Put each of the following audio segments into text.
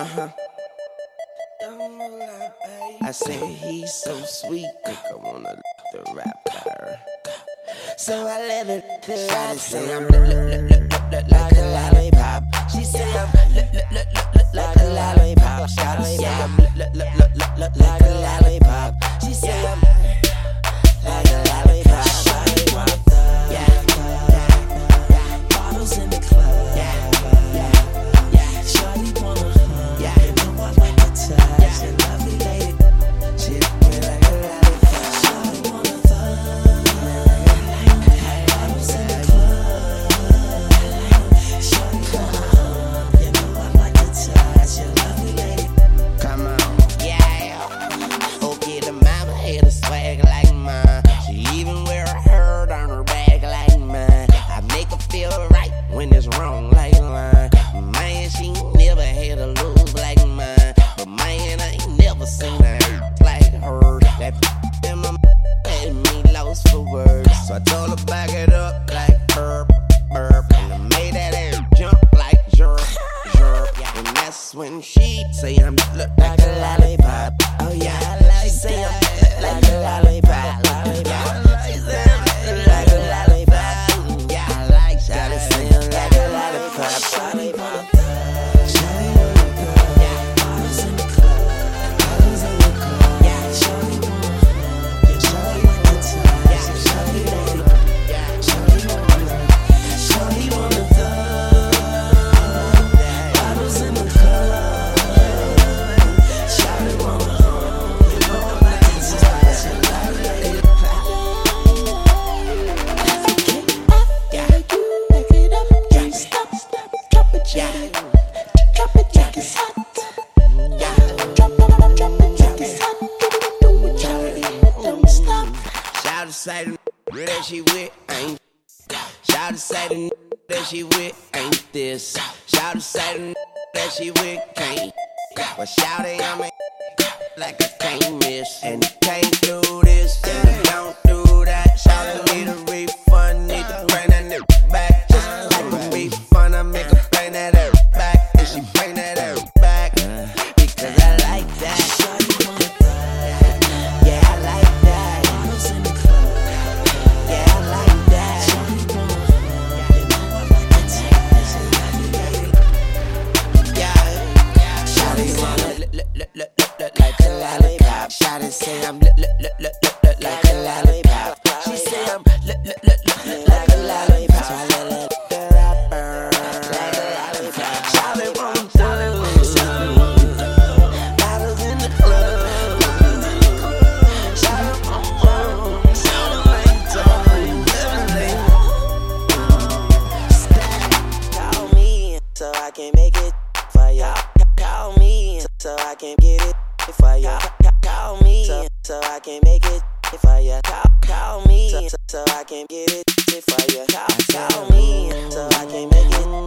Uh huh. I said he's so sweet, I wanna the rapper. So I let her the rap say I'm like a lollipop. She say I'm like a lollipop. Shout say I'm like a lollipop. When it's wrong like line. Man, she never had a lose like mine. But man, I ain't never seen hurt like her. That in my had me lost for words. So I told her back it up like burp, burp. And I made that air jump like jerk, jerk. And that's when she say I'm look like a lollipop. Oh yeah, she say I'm like a lollipop. Say the that she with ain't. Shout to say the that she with ain't this. Shout to say the that she with can't. But shout it, I'm a like I can't miss. And can't do this, and you don't do that. Shout to need a refund, need to bring that nigga back. Just like a refund, I make her bring that air back. And she bring that air back. Because I Shawty say I'm look, look, look, look, look, look like a lollipop. She say I'm look, look, look, look, look like a lollipop. So I let wanna do bottles in the club. Call me so I can make it for ya. Call me so I can get it for ya. Call me so, so I can make it for ya. Uh, call, call me so, so I can get it for ya. Uh, call, call me so I can make it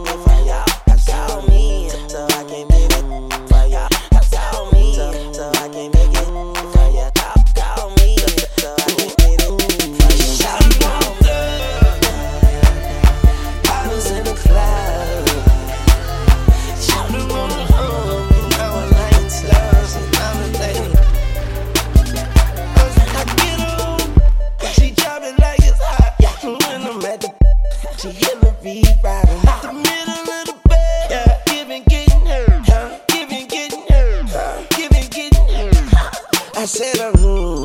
I said, mm,